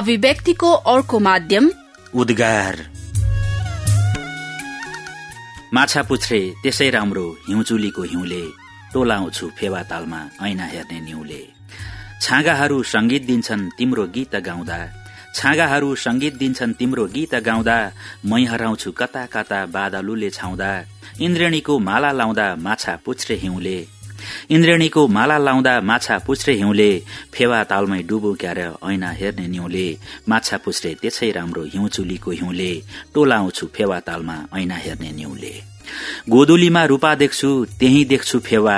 अभिव्यक्तिको अर्को माध्यम उद्गार। माछा पुछ्रे त्यसै राम्रो हिउँचुलीको हिउँले टोलाउँछु फेवा तालमा ऐना हेर्ने न्युले। छाँगाहरू संगीत दिन्छन् तिम्रो गीत गाउँदा। छाँगाहरू संगीत दिन्छन् तिम्रो गीत गाउँदा। मै हराउँछु कता कता बादलुले छाउँदा। इन्द्रेणीको माला लाउँदा माछा पुछ्रे हिउँले। इन्द्रेणीको माला लाउँदा माछा पुछ्रे हिउँले फेवा तालमै डुबो क्यार ऐना हेर्ने न्युले। माछा पुछ्रे त्यसै राम्रो हिउँचुलीको हिउँले टोलाउँछु फेवा तालमा ऐना हेर्ने न्युले। गोदुलीमा रूपा देख्छु त्यही देख्छु फेवा।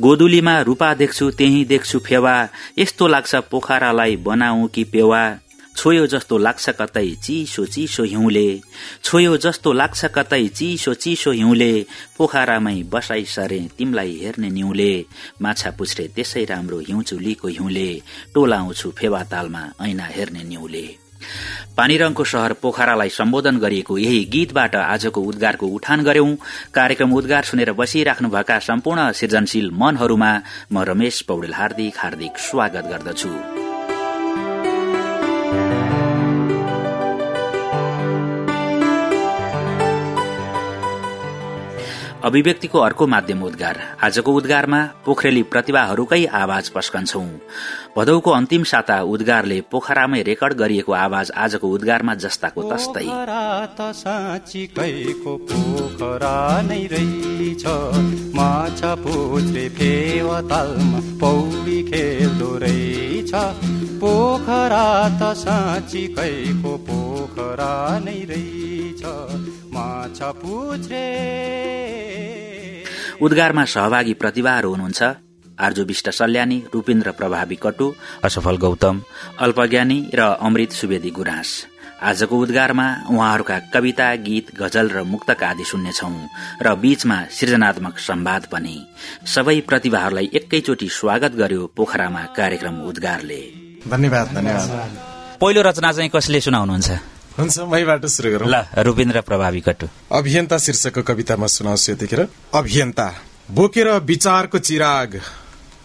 गोदुलीमा रूपा देख्छु त्यही देख्छु फेवा। यस्तो लाग्छ पोखरालाई बनाऊ कि पेवा। छोयो जस्तो लाग्छ कतै चिसो चिसो हिउँले। छोयो जस्तो लाग्छ कतै चिसो चिसो हिउँले। पोखरामै बसाई सरे तिमलाई हेर्ने न्युले। माछा पुछ्रे त्यसै राम्रो हिउँचुलीको हिउँले। टोलाउँछु फेवा तालमा ऐना हेर्ने न्युले। पानीरङको शहर पोखरालाई सम्बोधन गरिएको यही गीतबाट आजको उद्गारको उठान गर्यौं कार्यक्रम उद्गार सुनेर बसिराख्नुभएका सम्पूर्ण सृजनशील मनहरूमा म रमेश पौडेल हार्दिक हार्दिक स्वागत गर्दछु। Thank you. अभिव्यक्तिको अर्को माध्यम उद्गार। आजको उद्गारमा पोखरेली प्रतिभाहरूकै आवाज पस्कन्छौ। भदौको अन्तिम साता उद्गारले पोखरामै रेकर्ड गरिएको आवाज आजको उद्गारमा जस्ताको तस्तै। पोखरा त पोखरा नै रहेछ। उद्गारमा सहभागी प्रतिभाहरू हुनुहुन्छ आर्जु विष्ट सल्यानी रूपेन्द्र प्रभावी कटु असफल गौतम अल्पज्ञानी र अमृत सुवेदी गुराँस। आजको उद्गारमा उहाँहरूका कविता गीत गजल र मुक्तक आदि सुन्नेछौ र बीचमा सृजनात्मक सम्वाद पनि। सबै प्रतिभाहरूलाई एकैचोटि स्वागत गर्यो पोखरामा कार्यक्रम उद्गारले। धन्यवाद धन्यवाद। पहिलो रचना चाहिँ कसले सुनाउनुहुन्छ? हुन्छ मैबाट सुरु गरौँ। ल रूपेन्द्र प्रभावी कटु। अभियन्ता शीर्षकको कविता म सुनाउँछु यतिखेर। अभियन्ता बोकेर विचारको चिराग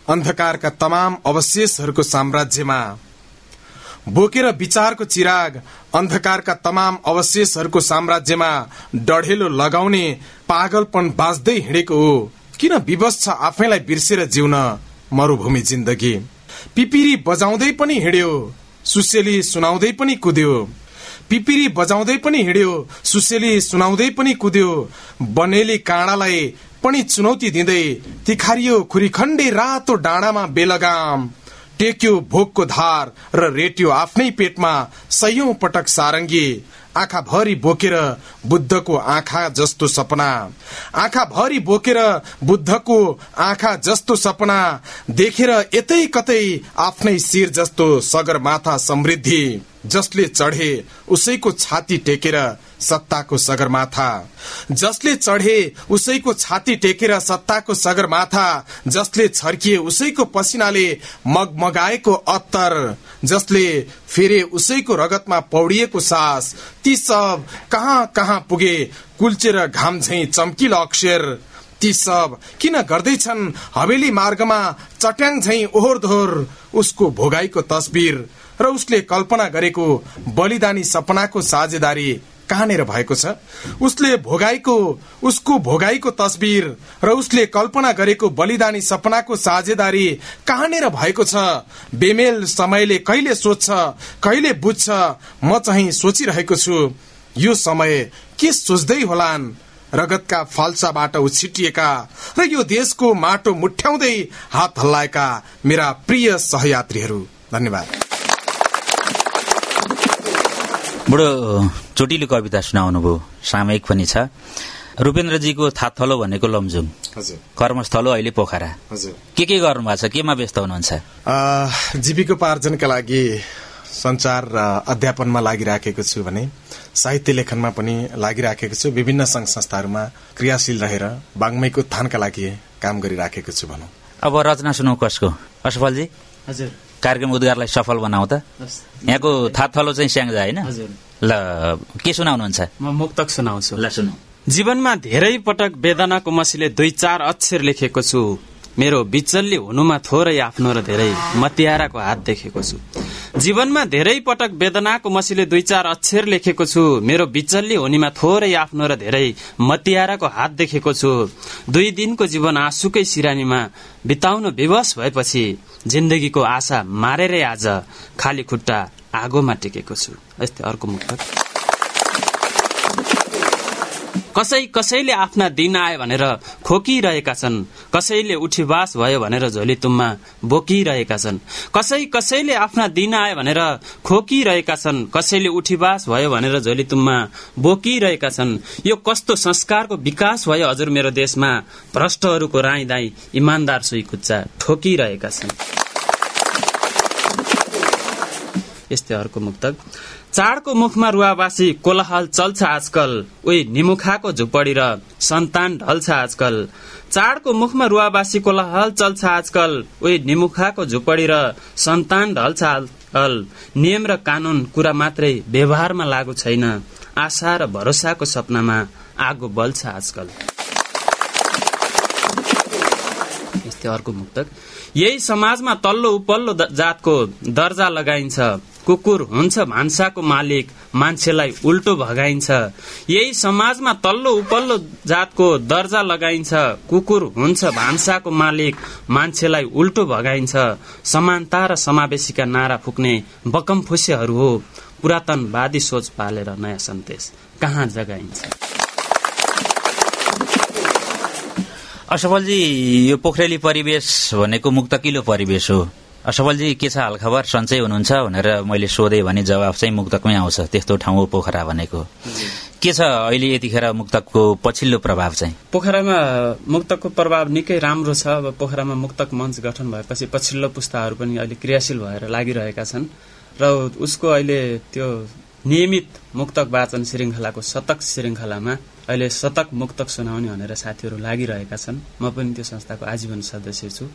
अन्धकारका तमाम अवशेषहरूको साम्राज्यमा। बोकेर विचारको चिराग अन्धकारका तमाम अवशेषहरूको साम्राज्यमा डढेलो लगाउने पागलपन बाँच्दै हिँडेको हो। किन विवश छ आफैलाई बिर्सेर जिउन मरूभूमि जिन्दगी? पिपिरी बजाउँदै पनि हिँड्यो सुसेली सुनाउँदै पनि कुद्यो। पिपिरी बजाउँदै पनि हिँड्यो सुसेली सुनाउँदै पनि कुद्यो बनेली काँडालाई पनि चुनौती दिँदै तिखारियो खुरीखण्डे रातो डाँडामा बेलगाम। टेक्यो भोकको धार र रेट्यो आफ्नै पेटमा सयौं पटक सारङ्गी आँखा भरि बोकेर बुद्धको आँखा जस्तो सपना। आँखा भरि बोकेर बुद्धको आँखा जस्तो सपना। देखेर यतै कतै आफ्नै शिर जस्तो सगरमाथा समृद्धि। जसले चढे उसैको छाती टेकेर सत्ताको सगरमाथा। जसले चढे उसैको छाती टेकेर सत्ताको सगरमाथा। जसले छर्किए उसैको पसिनाले मगमगाएको अत्तर। जसले फेरे उसैको रगतमा पौडिएको सास। ती सब कहाँ कहाँ पुगे कुल्चेर घाम झै चम्किलो अक्षर। ती सब किन गर्दैछन्? हवेली मार्गमा चट्याङ झै ओहोर दोहोर उसको भोगाईको तस्बिर र उसले कल्पना गरेको बलिदानी सपनाको साझेदारी। कहाँनिर भएको छ? उसले भोगाईको उसको भोगाईको तस्बिर र उसले कल्पना गरेको बलिदानी सपनाको साझेदारी कहाँनिर भएको छ? बेमेल समयले कहिले सोध्छ कहिले बुझ्छ? म चाहिँ सोचिरहेको छु। यो समय के सोच्दै होलान्? रगतका फाल्साबाट उछिटिएका र यो देशको माटो मुठ्याउँदै हात हल्लाएका मेरा प्रिय सहयात्रीहरू। धन्यवाद। बुढो चोटिलो कविता सुनाउनु भयो। सामयिक पनि छ। रूपेन्द्रजीको थाथलो भनेको लमजुङ। कर्मस्थलो अहिले पोखरा। के के गर्नु भएको छ? केमा व्यस्त हुनुहुन्छ? जीविकोपार्जनका लागि संचार र अध्यापनमा लागिराखेको छु भने साहित्य लेखनमा पनि लागिराखेको छु। विभिन्न संघ संस्थाहरूमा क्रियाशील रहेर बाङ्मैको उत्थानका लागि काम गरिराखेको छु भनौँ। अब रचना सुनौ कसको? असफलजी? हजुर। कार्यक्रम उद्गारलाई सफल बनाऊ त। यहाँको थाथलो चाहिँ स्याङ्जा होइन? ल के सुनाउनुहुन्छ? म मुक्तक सुनाउँछु। ल सुनौ जीवनमा धेरै पटक वेदनाको मसीले दुई चार अक्षर लेखेको छु। मेरो बिचल्ली हुनुमा थोरै आफ्नो र धेरै मतियाराको हात देखेको छु। जीवनमा धेरै पटक वेदनाको मसीले दुई चार अक्षर लेखेको छु। मेरो बिचल्ली हुनेमा थोरै आफ्नो र धेरै मतियाराको हात देखेको छु। दुई दिनको जीवन आँसुकै सिरानीमा बिताउन विवश भएपछि जिन्दगीको आशा मारेरै आज खाली खुट्टा आगोमा टेकेको छु। यस्तै अर्को मुक्तक। कसै कसैले आफ्ना दिन आए भनेर खोकिरहेका छन् कसैले उठीवास भयो भनेर झोलितुममा बोकिरहेका छन् कसै कसैले आफ्ना दिन आए भनेर खोकिरहेका छन् कसैले उठीवास भयो भनेर झोलितुममा बोकिरहेका छन्। यो कस्तो संस्कारको विकास भयो हजुर मेरो देशमा? भ्रष्टहरूको राई दाई इमान्दार सुई खुच्चा ठोकिरहेका छन्। यस्तै अर्को मुक्तक। चाडको मुखमा रुवावासी कोलाहल चल्छ आजकल। उही निमुखाको झुपडी र सन्तान ढल्छ आजकल। चाडको मुखमा रुवावासी कोलाहल चल्छ आजकल। उही निमुखाको झुपडी र सन्तान ढल्छ आजकल। नियम र कानून कुरा मात्रै व्यवहारमा लागू छैन। आशा र भरोसाको सपनामा आगो बल्छ आजकल। मुक्तक। यही समाजमा तल्लो उपल्लो जातको दर्जा लगाइन्छ। कुकुर हुन्छ भान्साको मालिक मान्छेलाई उल्टो भगाइन्छ। यही समाजमा तल्लो उपल्लो जातको दर्जा लगाइन्छ। कुकुर हुन्छ भान्साको मालिक मान्छेलाई उल्टो भगाइन्छ। समानता र समावेशीका नारा फुक्ने बकम फुसेहरू हो। पुरातनवादी सोच पालेर नयाँ सन्देश कहाँ जगाइन्छ? असफलजी यो पोखरेली परिवेश भनेको मुक्तकिलो परिवेश हो। असफलजी के छ हालखबर? सन्चै हुनुहुन्छ भनेर मैले सोधेँ भने जवाब चाहिँ मुक्तकमै आउँछ। त्यस्तो ठाउँ हो पोखरा भनेको। के छ अहिले यतिखेर मुक्तकको पछिल्लो प्रभाव चाहिँ? पोखरामा मुक्तकको प्रभाव निकै राम्रो छ। अब पोखरामा मुक्तक मञ्च गठन भएपछि पछिल्लो पुस्ताहरू पनि अहिले क्रियाशील भएर लागिरहेका छन्। र उसको अहिले त्यो नियमित मुक्तक वाचन श्रृङ्खलाको शतक श्रृङ्खलामा अहिले शतक मुक्तक सुनाउने भनेर साथीहरू लागिरहेका छन्। म पनि त्यो संस्थाको आजीवन सदस्य छु।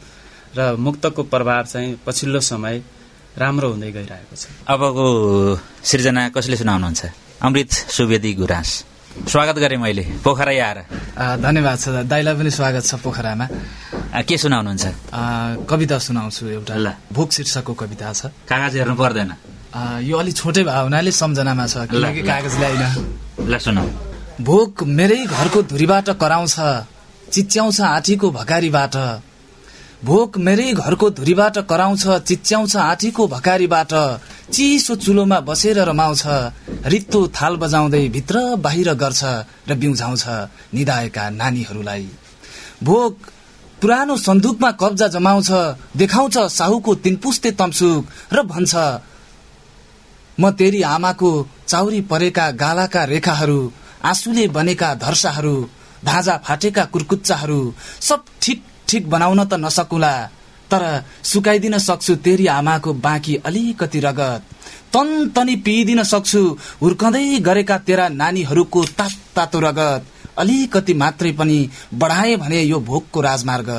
र मुक्तको प्रभाव चाहिँ पछिल्लो समय राम्रो हुँदै गइरहेको छ। अबको सृजना कसले सुनाउनुहुन्छ? अमृत सुवेदी गुराँस। स्वागत गरेँ मैले। पोखरा आएर धन्यवाद छ दाईलाई पनि स्वागत छ पोखरामा। के सुनाउनुहुन्छ? कविता सुनाउँछु एउटा भोक शीर्षकको कविता छ। कागज हेर्नु पर्दैन। यो अलिक छोटै भयो हुनाले सम्झनामा छ किनकि कागज ल्याइन। ल सुनाउ। भोक मेरै घरको धुरीबाट कराउँछ चिच्याउँछ आँटीको भकारीबाट। भोक मेरै घरको धुरीबाट कराउँछ चिच्याउँछ आँटीको भकारीबाट। चिसो चुलोमा बसेर रमाउँछ। रित्तो थाल बजाउँदै भित्र बाहिर गर्छ र बिउझाउँछ निधाएका नानीहरूलाई। भोक पुरानो सन्दुकमा कब्जा जमाउँछ देखाउँछ साहुको तिनपुस्ते तम्सुक र भन्छ म तेरी आमाको चाउरी परेका गालाका रेखाहरू आँसुले बनेका धर्साहरू धाजा फाटेका कुर्कुच्चाहरू सब ठिक ठिक बनाउन त नसकुला तर सुकाइदिन सक्छु तेरी आमाको बाँकी अलिकति रगत। तन तनी पिइदिन सक्छु हुर्कँदै गरेका तेरा नानीहरूको तात तातो रगत। अलिकति मात्रै पनि बढाए भने यो भोकको राजमार्ग।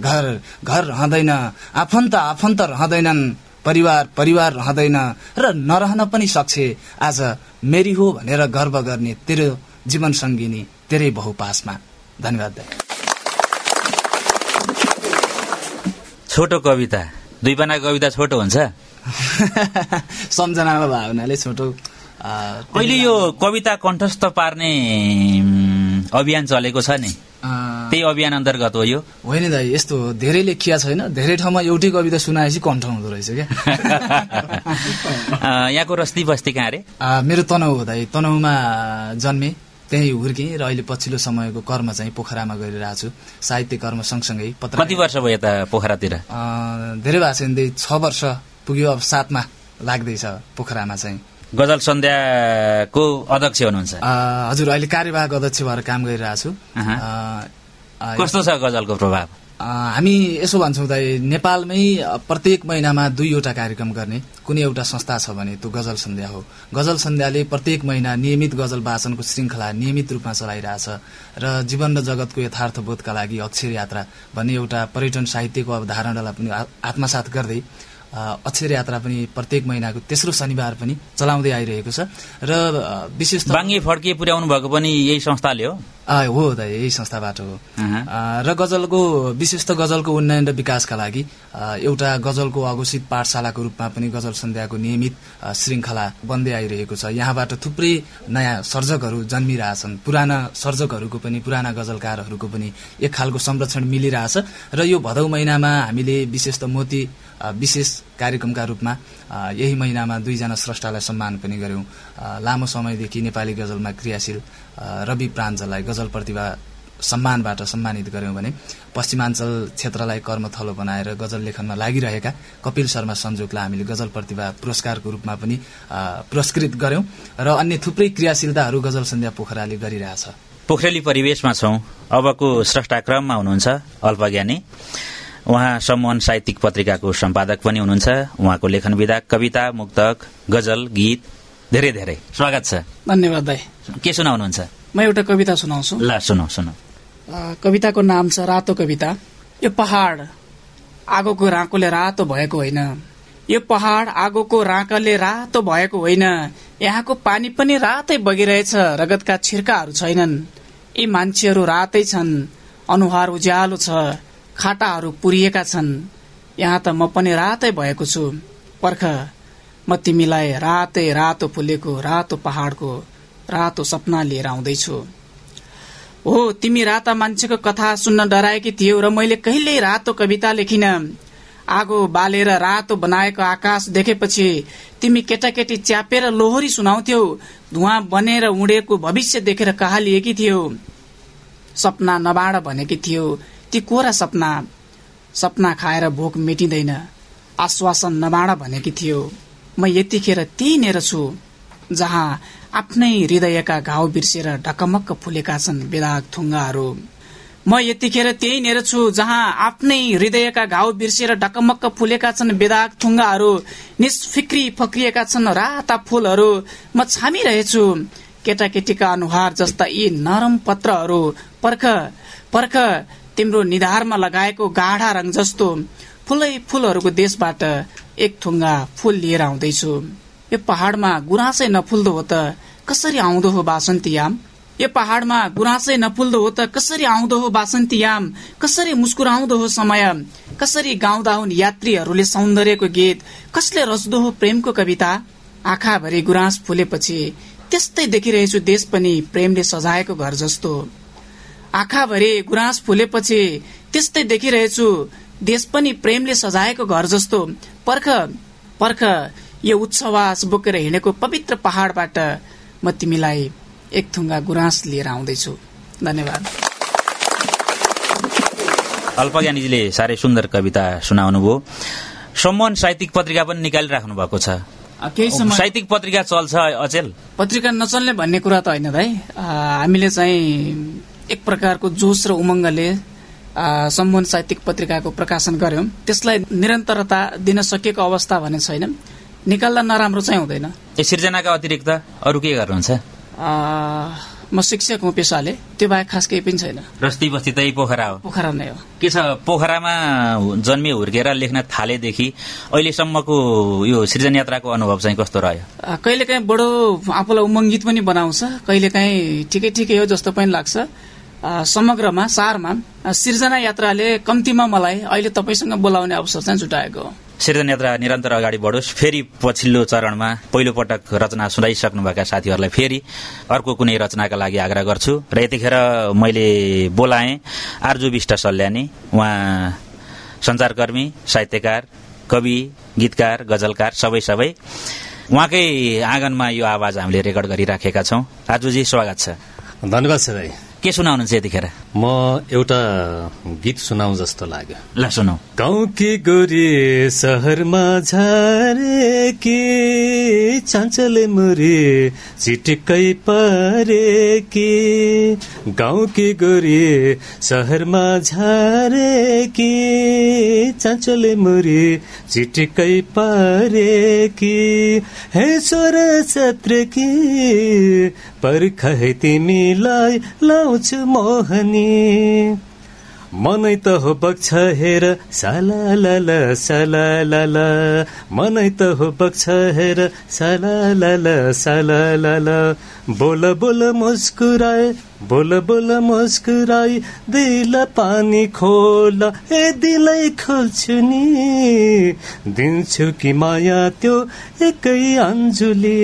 घर घर रहँदैन आफन्त आफन्त रहँदैनन् परिवार परिवार रहँदैन र नरहन पनि सक्छ। आज मेरी हो भनेर गर्व गर्ने तेरो जीवन सङ्गिनी तेरै बहुपासमा। धन्यवाद। छोटो कविता। दुई पाना कविता छोटो हुन्छ? सम्झनामा भयो हुनाले छोटो अहिले यो कविता कण्ठस्थ पार्ने अभियान चलेको छ नि। त्यही अभियान अन्तर्गत हो यो। होइन दाइ यस्तो धेरै लेखिया छैन। धेरै ठाउँमा एउटै कविता सुनाएपछि कण्ठ हुँदो रहेछ क्या। यहाँको रस्ती बस्ती कहाँ अरे? मेरो तनहु हो दाइ तनहुमा जन्मे। त्यही हुर्केँ र अहिले पछिल्लो समयको कर्म चाहिँ पोखरामा गरिरहेको छु साहित्य कर्म सँगसँगै पत्र कति वर्ष भयो यता पोखरातिर? धेरै भएको छैन छ वर्ष पुग्यो अब सातमा लाग्दैछ पोखरामा चाहिँ। गजल सन्ध्याको अध्यक्ष हुनुहुन्छ। हजुर अहिले कार्यवाहक अध्यक्ष भएर काम गरिरहेको छु कस्तो छ गजलको प्रभाव? हामी यसो भन्छौँ त नेपालमै प्रत्येक महिनामा दुईवटा कार्यक्रम गर्ने। कुनै एउटा संस्था छ भने त्यो गजल सन्ध्या हो। गजल सन्ध्याले प्रत्येक महिना नियमित गजल वाचनको श्रृङ्खला नियमित रूपमा चलाइरहेछ र जीवन र जगतको यथार्थबोधका लागि अक्षर यात्रा भन्ने एउटा पर्यटन साहित्यको अवधारणालाई पनि आत्मसात गर्दै अक्षर यात्रा पनि प्रत्येक महिनाको तेस्रो शनिबार पनि चलाउँदै आइरहेको छ। र विशेष बाङ्गी फड्किए पुर्याउनु भएको पनि यही संस्थाले हो। हो दाइ यही संस्थाबाट हो। र गजलको विशेष त गजलको उन्नयन र विकासका लागि एउटा गजलको अघोषित पाठशालाको रूपमा पनि गजल सन्ध्याको नियमित श्रृङ्खला बन्दै आइरहेको छ। यहाँबाट थुप्रै नयाँ सर्जकहरू जन्मिरहेछन्। पुराना सर्जकहरूको पनि पुराना गजलकारहरूको पनि एक खालको संरक्षण मिलिरहेछ। र यो भदौ महिनामा हामीले विशेष त मोती विशेष कार्यक्रमका रूपमा यही महिनामा दुईजना स्रष्टालाई सम्मान पनि गर्यौं आ, लामो समयदेखि नेपाली गजलमा क्रियाशील रवि प्राञ्जललाई गजल प्रतिभा सम्मानबाट सम्मानित गर्यौं भने पश्चिमाञ्चल क्षेत्रलाई कर्मथलो बनाएर गजल लेखनमा लागिरहेका कपिल शर्मा संयोगलाई हामीले गजल प्रतिभा पुरस्कारको रूपमा पनि पुरस्कृत गर्यौं र अन्य थुप्रै क्रियाशीलताहरू गजल सन्ध्या पोखराले गरिरहेछ। पोखरेली परिवेशमा छौं। अबको स्रष्टाक्रममा हुनुहुन्छ अल्पज्ञानी उहाँ सम्मोहन साहित्यिक पत्रिकाको सम्पादक पनि हुनुहुन्छ। उहाँको लेखन विधा कविता मुक्तक गजल गीत धेरै धेरै। स्वागत छ। धन्यवाद दाई। के सुनाउनुहुन्छ? म एउटा कविता सुनाउँछु। ल सुनौ सुनौ कविताको नाम छ रातो कविता। यो पहाड आगोको राँकोले रातो भएको होइन। यो पहाड आगोको राँकाले रातो भएको होइन। यहाँको पानी पनि रातै बगिरहेछ रगतका छिर्काहरू छैनन्। यी मान्छेहरू रातै छन् अनुहार उज्यालो छ खाटाहरू पुरिएका छन्। यहाँ त म पनि रातै भएको छु। पर्ख म तिमीलाई रातै रातो फुलेको रातो पहाडको रातो सपना लिएर आउँदैछु। हो तिमी राता मान्छेको कथा सुन्न डराएकी थियौ र मैले कहिल्यै रातो कविता लेखिन। आगो बालेर रातो बनाएको आकाश देखेपछि तिमी केटाकेटी च्यापेर लोहरी सुनाउँथ्यौ धुवा बनेर उडेको भविष्य देखेर कहालिएकी थियौ। सपना नबाड भनेकी थियौ ती कोरा सपना। सपना खाएर भोक मेटिँदैन आश्वासन नबाड भनेकी थियौ। म यतिखेर त्यहीँनिर छु। जहाँ आफ्नै हृदयका घाउ बिर्सेर ढकमक्क फुलेका छन् बेदाग थुङ्गाहरू। म यतिखेर त्यहीँनिर छु जहाँ आफ्नै हृदयका घाउ बिर्सेर ढकमक्क फुलेका छन् बेदाग थुङ्गाहरू निष्फिक्री फक्रिएका छन् राता फूलहरू। म छामिरहेछु केटाकेटीका अनुहार जस्ता यी नरम पत्रहरू। पर्ख पर्ख तिम्रो निधारमा लगाएको गाढा रङ जस्तो फुलै फूलहरूको देशबाट एक थुङ्गा फूल लिएर आउँदैछु। यो पहाडमा गुराँसै नफुल्दो हो त कसरी आउँदो हो बासन्ती याम? यो पहाडमा गुराँसै नफुल्दो हो त कसरी आउँदो हो बासन्ती याम? कसरी मुस्कुराउँदो हो समय कसरी गाउँदा हुन् यात्रीहरूले सौन्दर्यको गीत? कसले रच्दो हो प्रेमको कविता? आँखाभरि गुराँस फुलेपछि त्यस्तै देखिरहेछु देश पनि प्रेमले सजाएको घर जस्तो। आँखाभरि गुराँस फुलेपछि त्यस्तै देखिरहेछु देश पनि प्रेमले सजाएको घर जस्तो। पर्ख पर्ख यो उत्सवास बोकेर हिँडेको पवित्र पहाडबाट म तिमीलाई एक थुङ्गा गुराँस लिएर आउँदैछु। धन्यवाद। अल्पज्ञानीजीले साह्रै सुन्दर कविता सुनाउनुभयो। सम्मोहन साहित्यिक पत्रिका पनि निकालिराख्नु भएको छ। केही समय साहित्यिक पत्रिका चल्छ अचेल। पत्रिका नचल्ने भन्ने कुरा त होइन अ, हामीले चाहिँ एक प्रकारको जोस र उमङ्गले अ, सम्मोहन साहित्यिक पत्रिकाको प्रकाशन गर्यौं त्यसलाई निरन्तरता दिन सकिएको अवस्था भने छैन। निकाल्दा नराम्रो चाहिँ हुँदैन। सिर्जनाका अतिरिक्त अरू के गर्नुहुन्छ? म शिक्षक हुँ पेसाले त्यो बाहेक खास केही पनि छैन। रस्ती बस्ती त पोखरा हो। पोखरा नै हो। के छ पोखरामा जन्मे हुर्केर लेख्न थालेदेखि अहिलेसम्मको यो सृजन यात्राको अनुभव चाहिँ कस्तो रह्यो? कहिलेकाहीँ बडो आफूलाई उमङ्गित पनि बनाउँछ कहिलेकाहीँ ठिकै ठिकै हो जस्तो पनि लाग्छ। समग्रमा सारमा अ, सृजना यात्राले कम्तीमा मलाई अहिले तपाईँसँग बोलाउने अवसर चाहिँ जुटाएको हो। सृजन यात्रा निरन्तर अगाडि बढोस्। फेरि पछिल्लो चरणमा पहिलो पटक रचना सुनाइसक्नुभएका साथीहरूलाई फेरि अर्को कुनै रचनाका लागि आग्रह गर्छु। र यतिखेर मैले बोलाएँ आर्जु विष्ट सल्यानी उहाँ सञ्चारकर्मी साहित्यकार कवि गीतकार गजलकार सबै सबै। उहाँकै आँगनमा यो आवाज हामीले रेकर्ड गरिराखेका छौँ। आर्जुजी स्वागत छ। धन्यवाद के सुनाउनुहुन्छ यतिखेर? म एउटा गीत सुनाउ जस्तो लाग्यो। ल सुनौ गाउँकी गोरी सहरमा झारे कि चान्चले मुरी चिटिक्कै परे कि? गाउँकी गोरी सहरमा झारे कि चान्चले मुरी चिटिक्कै परे कि? हे छोर छत्र कि पर्ख तिमीलाई लाउँछु मोहनी मनै त हो बग्छ हेर मनै त हो बग्छ हेर साला ला ला साला ला ला बोल बोल मुस्कुराए बोल बोल मुस्कुराई दिल पानी खोल। ए दिलै खोल्छु नि दिन्छु कि माया त्यो एकै अन्जुली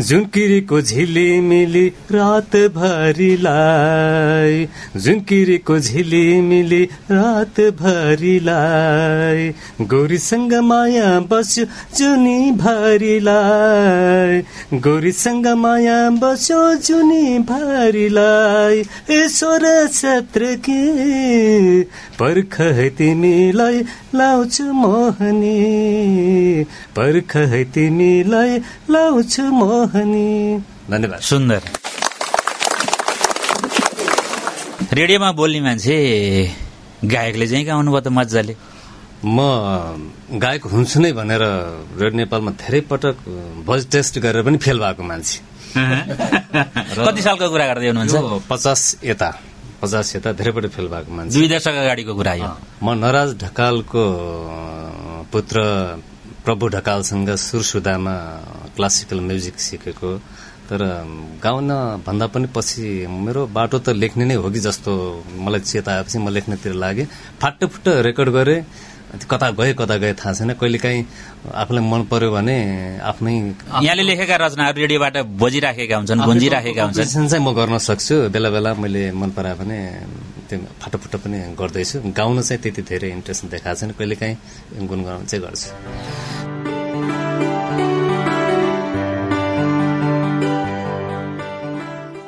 झुन्किरीको झिलिमिली रातभरिलाई। झुन्किरीको झिलिमिली रातभरिलाई। गौरीसँग माया बस्यो जुनी भरिलाई गौरीसँग माया बस्यो जुनी भरिलाई ईश्वर छत्र के? पर्ख तिमीलाई लाउँछु मोहनी। पर्ख तिमीलाई लाउँछु मोहनी। धन्यवाद। सुन्दर। रेडियोमा बोल्ने मान्छे गायकले चाहिँ गाउनु भयो त मजाले। म गायक हुन्छु नै भनेर रेडियो नेपालमा धेरै पटक भोइस टेस्ट गरेर पनि फेल भएको मान्छे। कति सालको कुरा गर्दै हुनुहुन्छ? पचास यता पचास यता धेरै पटक फेल भएको मान्छे। दुई दशक अगाडिको कुरा यो। म नराज ढकालको पुत्र प्रभु ढकालसँग सुरसुदामा क्लासिकल म्युजिक सिकेको। तर गाउन भन्दा पनि पछि मेरो बाटो त लेख्ने नै हो कि जस्तो मलाई चेत आएपछि म लेख्नेतिर लागेँ। फाटोफुट्ट रेकर्ड गरेँ। कता गए कता गए थाहा छैन। कहिलेकाहीँ आफूलाई मन पर्यो भने आफ्नै यहाँले लेखेका रचनाहरू रेडियोबाट बजिराखेका हुन्छन् गुन्जिराखेका हुन्छन्। चाहिँ म गर्न सक्छु। बेला बेला मैले मन परायो भने त्यो फाटोफुट्टो पनि गर्दैछु। गाउन चाहिँ त्यति धेरै इन्ट्रेस्ट देखाएको छैन। कहिलेकाहीँ गुनगुनाउनु चाहिँ गर्छु।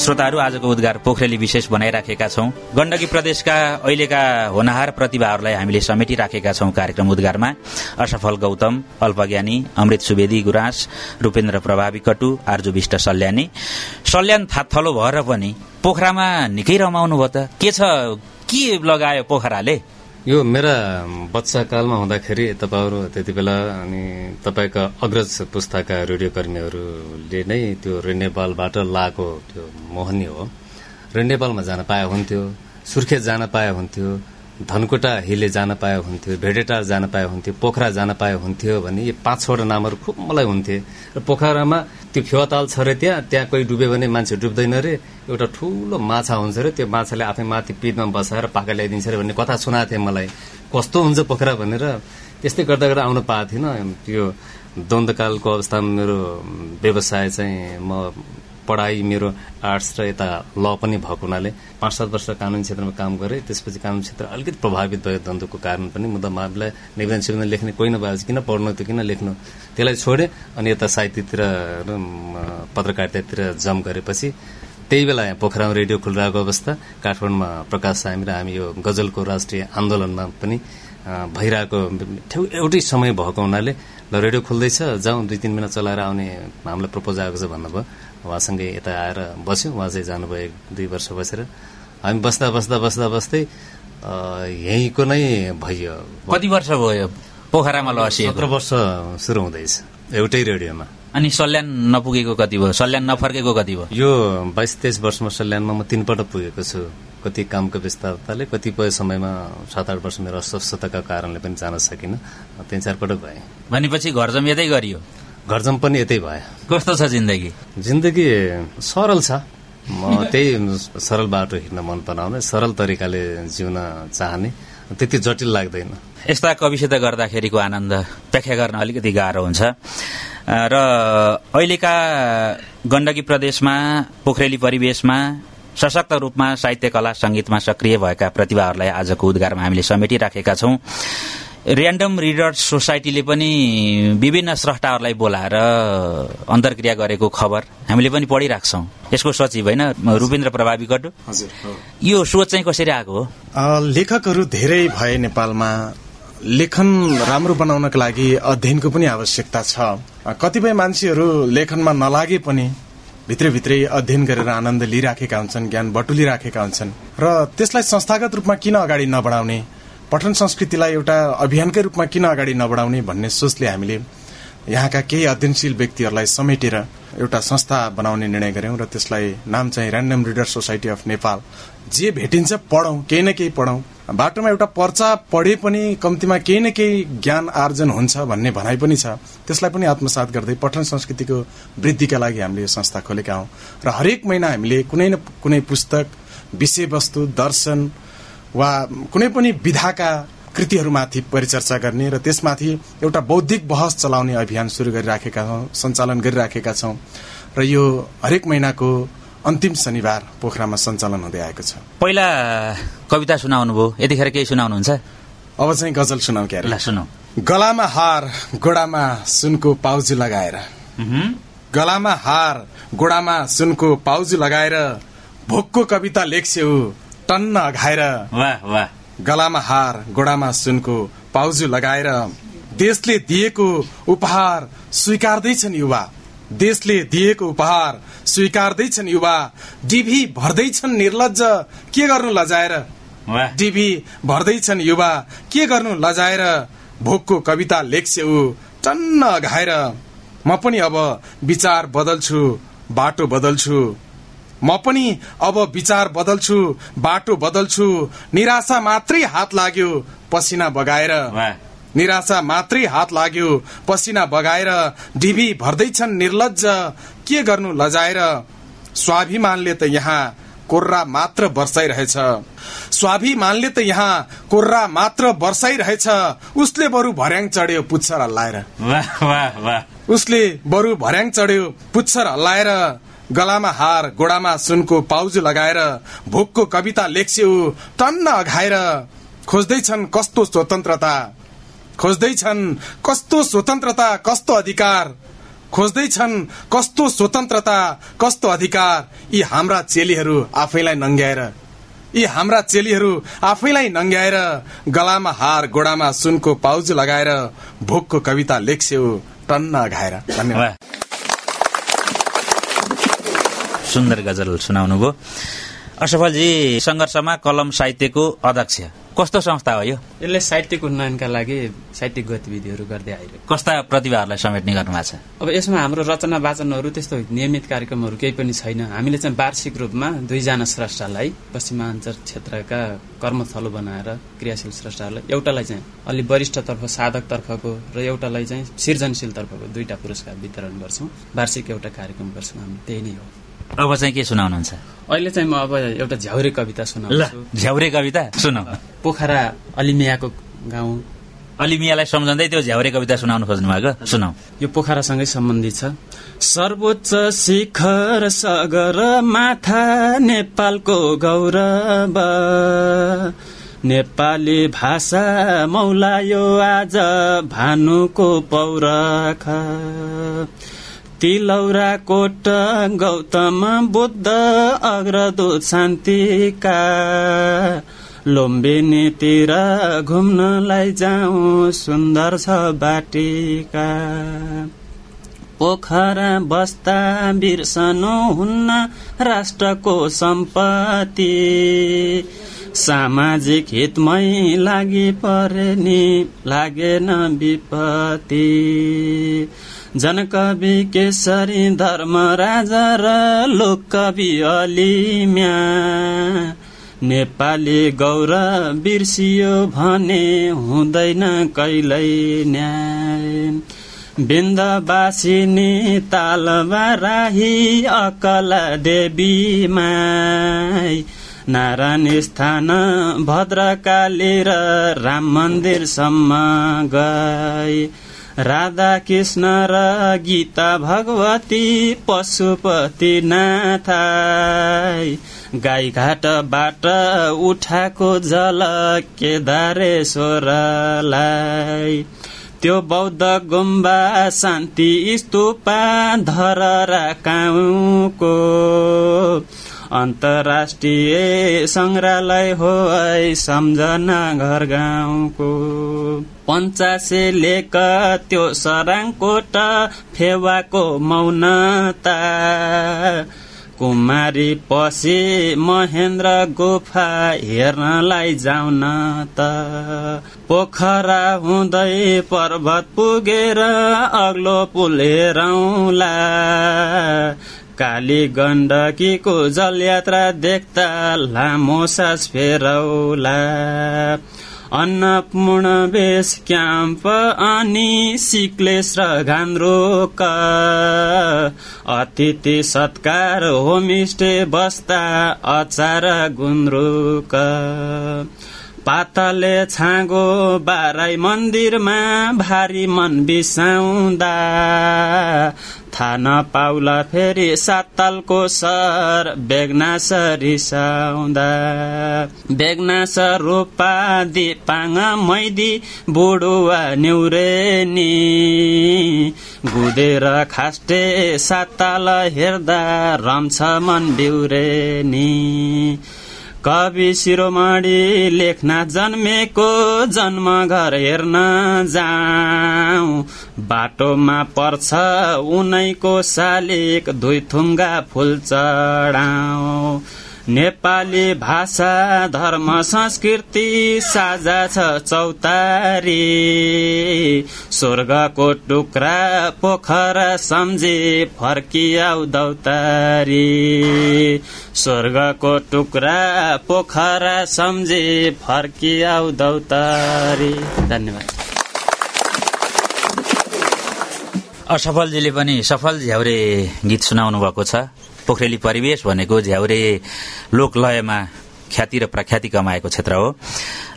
श्रोताहरू आजको उद्गार पोखरेली विशेष बनाइराखेका छौं। गण्डकी प्रदेशका अहिलेका होनहार प्रतिभाहरूलाई हामीले समेटिराखेका छौं कार्यक्रम उद्गारमा। असफल गौतम अल्पज्ञानी अमृत सुवेदी गुराँस रूपेन्द्र प्रभावी कटु आर्जु विष्ट सल्यानी। सल्यान थाथलो भएर पनि पोखरामा निकै रमाउनु भयो त। के छ? के लगायो पोखराले? यो मेरा बच्चा कालमा हुँदाखेरि तपाईँहरू त्यति बेला अनि तपाईँका अग्रज पुस्ताका रेडियो कर्मीहरूले नै त्यो रेड नेपालबाट लाएको त्यो मोहनी हो। रेड नेपालमा जान पाए हुन्थ्यो सुर्खेत जान पाए हुन्थ्यो धनकुटा हिले जान पाए हुन्थ्यो भेडेटार जान पाए हुन्थ्यो पोखरा जान पाए हुन्थ्यो भने यो पाँच छवटा नामहरू खुब मलाई हुन्थे। र पोखरामा त्यो फेवाताल छ अरे त्यहाँ त्यहाँ कोही डुब्यो भने मान्छे डुब्दैन रे। एउटा ठुलो माछा हुन्छ अरे त्यो माछाले आफै माथि पिँधमा बसाएर पाका ल्याइदिन्छ अरे भन्ने कथा सुनाएको थिएँ मलाई। कस्तो हुन्छ पोखरा भनेर त्यस्तै गर्दा गर्दा आउन पाएको थिइनँ त्यो द्वन्द्वकालको अवस्थामा मेरो व्यवसाय चाहिँ म पढाइ मेरो आर्ट्स र यता ल पनि भएको हुनाले पाँच सात वर्ष कानुन क्षेत्रमा काम गरेँ। त्यसपछि कानुन क्षेत्र अलिकति प्रभावित भयो द्वन्द्वको कारण पनि। मुद्दा मामलाई निवेदन सिवेदन लेख्ने कोही नभएपछि किन पढ्नु त्यो किन लेख्नु त्यसलाई छोडेँ अनि यता साहित्यतिर म, पत्रकारितातिर जम गरेपछि त्यही बेला यहाँ पोखरामा रेडियो खुलिरहेको अवस्था काठमाडौँमा प्रकाश सामी र हामी यो गजलको राष्ट्रिय आन्दोलनमा पनि भइरहेको ठेउ एउटै समय भएको हुनाले ल रेडियो खुल्दैछ जाउँ दुई तिन महिना चलाएर आउने हामीलाई प्रपोज आएको छ भन्नुभयो। उहाँसँगै यता आएर बस्यौँ। उहाँ चाहिँ जानुभयो दुई वर्ष बसेर। हामी बस्दा बस्दा बस्दा बस्दै यहीँको नै भइयो। कति वर्ष भयो पोखरामा लसिएको? सत्र वर्ष सुरु हुँदैछ एउटै रेडियोमा। अनि सल्यान नपुगेको कति भयो? सल्यान नफर्केको कति भयो? यो बाइस तेइस वर्षमा सल्यानमा म तिनपल्ट पुगेको छु। कति कामको व्यस्तताले कतिपय समयमा सात आठ वर्ष मेरो अस्वस्थताका कारणले पनि जान सकिनँ। तिन चार पटक भएँ। भनेपछि घर जम यतै गरियो। घरजम पनि यतै भयो। कस्तो छ जिन्दगी? जिन्दगी सरल छ। म त्यही सरल बाटो हिँड्न मन पराउने सरल तरिकाले जिउन चाहने। त्यति जटिल लाग्दैन। यस्ता कविसित गर्दाखेरिको आनन्द व्याख्या गर्न अलिकति गाह्रो हुन्छ। र अहिलेका गण्डकी प्रदेशमा पोखरेली परिवेशमा सशक्त रूपमा साहित्य कला संगीतमा सक्रिय भएका प्रतिभाहरूलाई आजको उद्गारमा हामीले समेटिराखेका छौं। ऱ्यान्डम रिडर्स सोसाइटीले पनि विभिन्न स्रष्टाहरूलाई बोलाएर अन्तर्क्रिया गरेको खबर हामीले पनि पढिराख्छौं। यसको सचिव होइन रूपेन्द्र प्रभावी गड्डु यो सोच चाहिँ कसरी आएको हो? लेखकहरू धेरै भए नेपालमा। लेखन राम्रो बनाउनको लागि अध्ययनको पनि आवश्यकता छ। कतिपय मान्छेहरू लेखनमा नलागे पनि भित्रभित्रै अध्ययन गरेर आनन्द लिइराखेका हुन्छन् ज्ञान बटुलिराखेका हुन्छन्। र त्यसलाई संस्थागत रूपमा किन अगाडि नबढाउने पठन संस्कृतिलाई एउटा अभियानकै रूपमा किन अगाडि नबढाउने भन्ने सोचले हामीले यहाँका केही अध्ययनशील व्यक्तिहरूलाई समेटेर एउटा संस्था बनाउने निर्णय गर्यौं र त्यसलाई नाम चाहिँ random reader society of Nepal जे भेटिन्छ पढौं केही न केही पढौं। बाटोमा एउटा पर्चा पढे पनि कम्तीमा केही न केही ज्ञान आर्जन हुन्छ भन्ने भनाइ पनि छ। त्यसलाई पनि आत्मसात गर्दै पठन संस्कृतिको वृद्धिका लागि हामीले यो संस्था खोलेका हौं। र हरेक महिना हामीले कुनै न कुनै पुस्तक विषयवस्तु दर्शन वा कुनै पनि विधाका कृतिहरूमाथि परिचर्चा गर्ने र त्यसमाथि एउटा बौद्धिक बहस चलाउने अभियान शुरू गरिराखेका छौं सञ्चालन गरिराखेका छौं। र यो हरेक महिनाको अन्तिम शनिबार पोखरामा सञ्चालन हुँदै आएको छ। पहिला कविता सुनाउनु भयो यतिखेर केही सुनाउनुहुन्छ? अब चाहिँ गजल सुनाउ क्या ल सुनौ गलामा हार गोडामा सुनको पाउजु लगाएर। गलामा हार गोडामा सुनको पाउजु लगाएर। भोकको कविता लेख्छेउ टन्न अघाएर वाह वाह गलामा हार गोडामा सुनको पाउजु लगाएर देशले दिएको उपहार स्वीकार्दैछन् युवा। देशले दिएको उपहार स्वीकार्दैछन् युवा। डिभी भर्दैछन् निर्लज के गर्नु लजाएर? डिभी भर्दैछन् युवा। के गर्नु लजाएर? भोकको कविता लेख्छे ऊ। टन्न घाएर म पनि अब विचार बदल्छु बाटो बदल्छु। म पनि अब विचार बदल्छु बाटो बदल्छु। निराशा मात्रै हात लाग्यो पसिना बगाएर। निराशा मात्रै हात लाग्यो पसिना बगाएर। डिभी भर्दैछन् निर्लज के गर्नु लजाएर? स्वाभिमानले त यहाँ कोर्रा मात्र वर्षाइरहेछ स्वाभिमानले त यहाँ कोर्रा मात्र वर्षाइरहेछ उसले बरु भर्याङ चढ्यो पुच्छर हल्लाएर। उसले बरु भर्याङ चढ्यो पुच्छर हल्लाएर। गलामा हार गोडामा सुनको पाउजु लगाएर भोकको कविता लेख्स्यौ टन्न अघाएर खोज्दैछन् कस्तो स्वतन्त्रता? खोज्दैछन् कस्तो स्वतन्त्रता कस्तो अधिकार? खोज्दैछन् कस्तो स्वतन्त्रता कस्तो अधिकार? यी हाम्रा चेलीहरू आफैलाई नङ्ग्याएर यी हाम्रा चेलीहरू आफैलाई नङ्ग्याएर गलामा हार गोडामा सुनको पाउजु लगाएर भोकको कविता लेख्स्यौ टन्न अघाएर। धन्यवाद। सुन्दर गजल सुनाउनु भयो असफलजी संघर्षमा कलम साहित्यको अध्यक्ष। कस्तो संस्था हो यो? यसले साहित्यको उन्नयनका लागि साहित्यिक गतिविधिहरू गर्दै आइरहेको कस्ता प्रतिभाहरूलाई समेट्ने गर्नु भएको छ? अब यसमा हाम्रो रचना वाचनहरू त्यस्तो नियमित कार्यक्रमहरू केही पनि छैन। हामीले चाहिँ वार्षिक रूपमा दुईजना स्रष्टालाई पश्चिमाञ्चल क्षेत्रका कर्मथलो बनाएर क्रियाशील स्रष्टाहरूलाई एउटालाई चाहिँ अलि वरिष्ठतर्फ साधकतर्फको र एउटालाई चाहिँ सृजनशीलतर्फको दुईटा पुरस्कार वितरण गर्छौँ। वार्षिक एउटा कार्यक्रम गर्छौँ। हामी त्यही नै हो। अब चाहिँ के सुनाउनुहुन्छ? अहिले चाहिँ म अब एउटा झ्याउरे कविता ल सुनाउँछु झ्याउरे कविता सुनौ पोखरा अलिमियाको गाउँ। अलिमियालाई सम्झँदै त्यो झ्याउरे कविता सुनाउनु खोज्नु भएको? सुनौ यो पोखरासँगै सम्बन्धित छ। सर्वोच्च शिखर सगर माथा नेपालको गौरव। नेपाली भाषा मौलायो आज भानुको पौरख। तिलौरा कोट गौतम बुद्ध अग्रदूत शान्तिका। लुम्बिनीतिर घुम्नलाई जाउँ सुन्दर छ बाटिका। पोखरा बस्दा बिर्सनु हुन्न राष्ट्रको सम्पत्ति। सामाजिक हितमै लागि परे नि लागेन विपत्ति। जनकवि केसरी धर्म राजा र लोककवि अलिम्या। नेपाली गौरव बिर्सियो भने हुँदैन कहिल्यै न्याय। बिन्दवासिनी तालमा राही अकल देवी माई नारायण स्थान भद्रकाली र राम मन्दिरसम्म गई। राधा कृष्ण र गीता भगवती पशुपति नाथाई गाईघाटबाट उठाएको जल केदारेश्वरलाई। त्यो बौद्ध गुम्बा शान्ति स्तूपा धररा काउको। अन्तर्राष्ट्रिय संग्रहालय हो है सम्झना घर गाउँको। पञ्चासे लेक त्यो सराङकोट फेवाको मौनता। कुमारी पसे महेन्द्र गुफा हेर्नलाई जाउन त पोखरा हुँदै पर्वत पुगेर अग्लो पुल हेरौला। काली गण्डकीको जलयात्रा देख्दा लामो सास फेरौला। अन्नपूर्ण बेस क्याम्प अनि सिक्लेस र घान्द्रोक। अतिथि सत्कार होमस्टे बस्दा अचार गुन्द्रुक। पातले छाँगो बाराई मन्दिरमा भारी मन बिसाउँदा। थाहा नपाउला फेरि सातलको सर बेगनास रिसाउँदा बेगनास रोपा दिपाङ मैदी बुढुवा न्युरेनी। गुदेर खास्टे साताल हेर्दा रम्छ मन बिउरेनी। कवि शिरोमणि लेख्न जन्मेको जन्म घर हेर्न जाऊ बाटोमा पर्छ उनैको दुई थुङ्गा फुल चढाऊ नेपाली भाषा धर्म संस्कृति साझा छ चौतारी। स्वर्गको टुक्रा पोखरा सम्झे फर्कियाउ दौतारी। स्वर्गको टुक्रा पोखरा सम्झे फर्कियाउ दौतारी। धन्यवाद। असफलजीले पनि सफल झ्याउरे गीत सुनाउनु भएको छ। पोखरेली परिवेश भनेको झ्याउरे लोकलयमा ख्याति र प्रख्याति कमाएको क्षेत्र हो।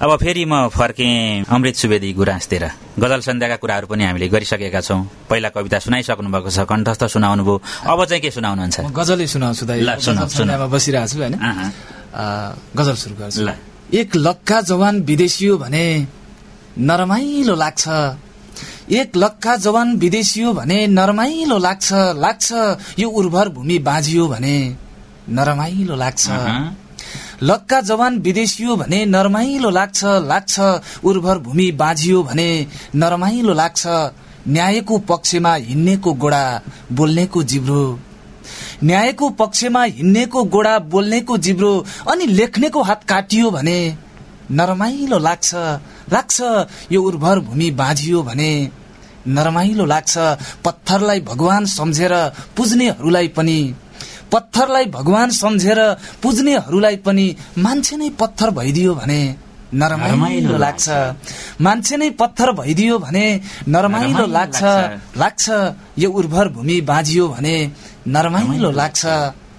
अब फेरि म फर्केँ अमृत सुवेदी गुराँसतिर। गजल सन्ध्याका कुराहरू पनि हामीले गरिसकेका छौँ। पहिला कविता सुनाइसक्नु भएको छ कण्ठस्थ सुनाउनु भयो। अब चाहिँ के सुनाउनुहुन्छ? गजलै सुनाउँछु बसिरहेको छु होइन? गजल सुरु गर्छु। ल। एक लक्का जवान विदेशी हो भने नरमाइलो लाग्छ। एक लक्का जवान विदेशी हो भने नरमाइलो लाग्छ लाग्छ। यो उर्वर भूमि बाँझियो भने नरमाइलो लाग्छ। लक्का जवान विदेशी हो भने नरमाइलो लाग्छ लाग्छ। उर्वर भूमि बाँझियो भने नरमाइलो लाग्छ। न्यायको पक्षमा हिँड्नेको गोडा बोल्नेको जिब्रो। न्यायको पक्षमा हिँड्नेको गोडा बोल्नेको जिब्रो। अनि लेख्नेको हात काटियो भने नरमाइलो लाग्छ। लाग्छ यो उर्वर भूमि बाँझियो भने नरमाइलो लाग्छ। पत्थरलाई भगवान सम्झेर पुज्नेहरूलाई पनि पत्थरलाई भगवान सम्झेर पुज्नेहरूलाई पनि मान्छे नै पत्थर भइदियो भने नरमाइलो लाग्छ। मान्छे नै पत्थर भइदियो भने नरमाइलो लाग्छ। लाग्छ। यो उर्वर भूमि बाँझियो भने नरमाइलो लाग्छ।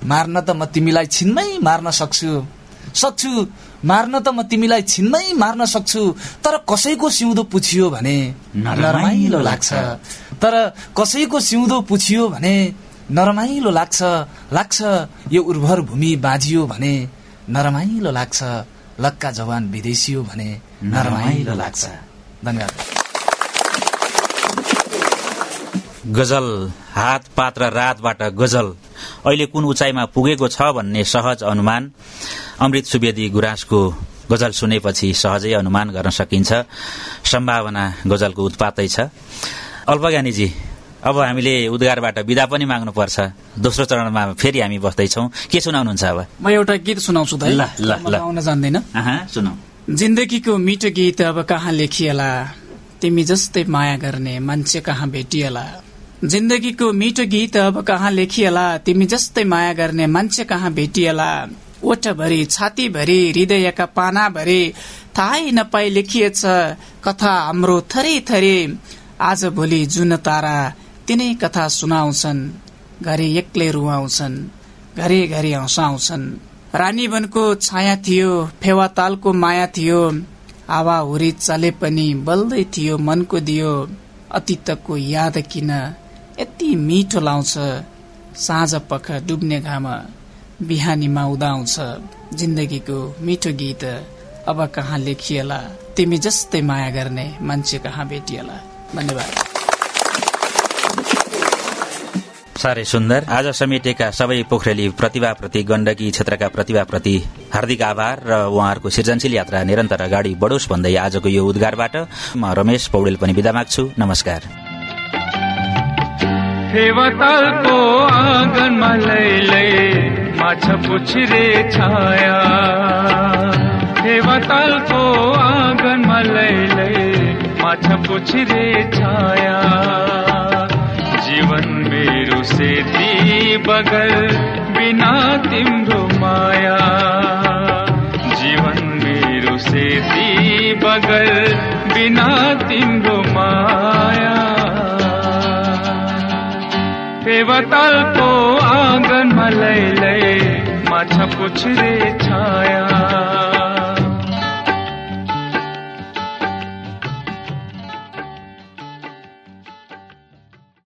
मार्न त म तिमीलाई छिनमै मार्न सक्छु। सक्छु। मार्न त म तिमीलाई छिनमै मार्न सक्छु तर कसैको सिउँदो पुछियो भने नरमाइलो लाग्छ। तर कसैको सिउँदो पुछियो भने नरमाइलो लाग्छ लाग्छ यो उर्वर भूमि बाँझियो भने नरमाइलो लाग्छ लक्का जवान विदेशी हो भने नरमाइलो लाग्छ। धन्यवाद। गजल हात पात र रातबाट गजल। अहिले कुन उचाइमा पुगेको छ भन्ने सहज अनुमान? अमृत सुवेदी गुराँसको गजल सुनेपछि सहजै अनुमान गर्न सकिन्छ। सम्भावना गजलको उत्पातै छ। अल्पज्ञानीजी अब हामीले उद्गारबाट विदा पनि माग्नुपर्छ। दोस्रो चरणमा फेरि हामी बस्दैछौ। के सुनाउनुहुन्छ अब? म एउटा गीत सुनाउँछु जान्दैन। जिन्दगीको मिठो गीत अब कहाँ लेखिएला? तिमी जस्तै माया गर्ने मान्छे कहाँ भेटिएला? जिन्दगीको मिठो गीत अब कहाँ लेखिएला? तिमी जस्तै माया गर्ने मान्छे कहाँ भेटिएला? ओठभरि छातीभरि हृदयका पानाभरि थाहै नपाई लेखिएछ कथा हाम्रो थरी थरी आज भोलि जुन तारा तिनै कथा सुनाउँछन् घरि एक्लै रुवाउँछन् घरि घरि हँसाउँछन्। रानीवनको छाया थियो फेवातालको माया थियो हावा हुरी चले पनि बल्दै थियो मनको दियो अतीतको याद किन यति मिठो लाउँछ साँझ पख डुब्ने घाम। बिहानीमा उदाउँछ जिन्दगीको मिठो गीत अब कहाँ लेखिएला तिमी जस्तै माया गर्ने मान्छे कहाँ भेटिएला। धन्यवाद। साह्रै सुन्दर। आज समेटेका सबै पोखरेली प्रतिभाप्रति गण्डकी क्षेत्रका प्रतिभाप्रति हार्दिक आभार र उहाँहरूको सृजनशील यात्रा निरन्तर अगाडि बढोस् भन्दै आजको यो उद्घारबाट म रमेश पौडेल पनि विदा माग्छु। नमस्कार। आँगनमा माछा पुछिरे छाया। फेवतालको आँगनमा लैलै माछा पुछिरे छाया। जीवन मेरो सेती बगल, बिना तिम्रो माया। जीवन मेरो सेती बगल, बिना तिम्रो माया। फेवतालको आँगनमा लैलै माछा पुछ रे छाया।